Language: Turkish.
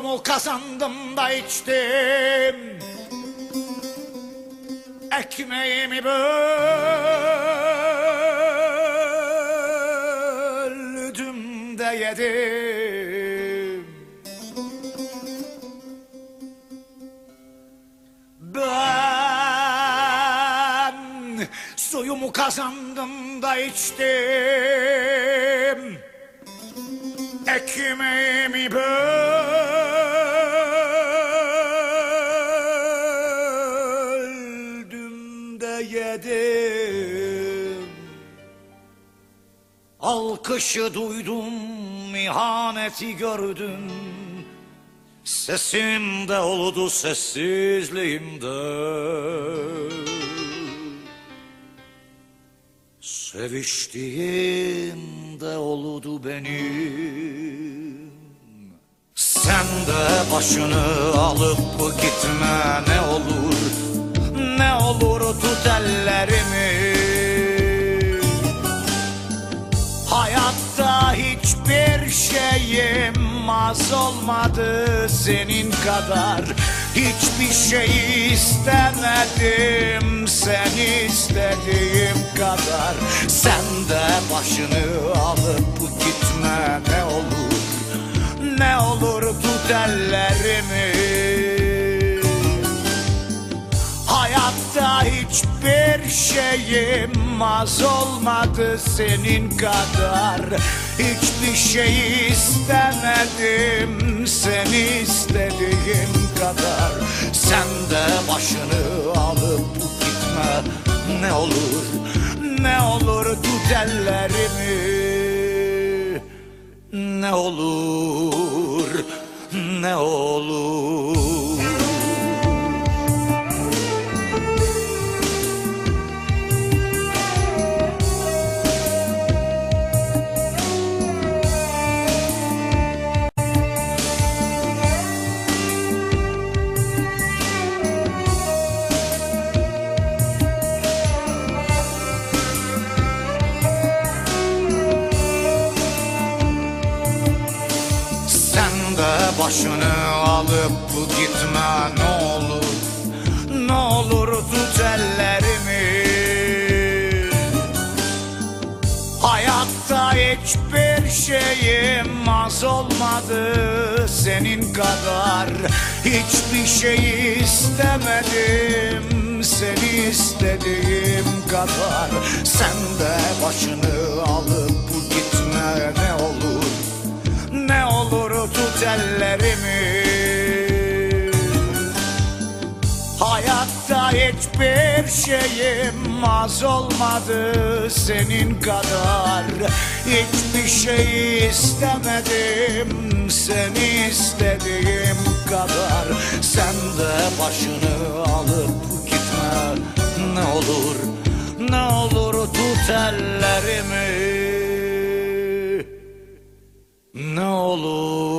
Suyumu kazandım da içtim. Ekmeğimi böldüm de yedim. Ben suyumu kazandım da içtim. Ekmeğimi böldüm yedim. Alkışı duydum, ihaneti gördüm. Sesimde oldu sessizliğimde Seviştiğimde oldu benim. Sen de başını alıp gitme ne olur Ne olur tut ellerimi Hayatta hiçbir şeyim az olmadı senin kadar. Hiçbir şey istemedim sen istediğim kadar. Sen de başını alıp gitme ne olur. Ne olur tut ellerimi Hiçbir şeyim az olmadı senin kadar. Hiçbir şey istemedim seni istediğim kadar. Sen de başını alıp gitme. Ne olur Ne olur tut ellerimi. Ne olur ne olur de başını alıp gitme ne olur Ne olur tut ellerimi. Hayatta hiçbir şeyim az olmadı senin kadar Hiçbir şey istemedim. Seni istediğim kadar Sen de hiçbir şeyim az olmadı senin kadar. Hiçbir şey istemedim seni istediğim kadar. Sen de başını alıp gitme ne olur Ne olur tut ellerimi. Ne olur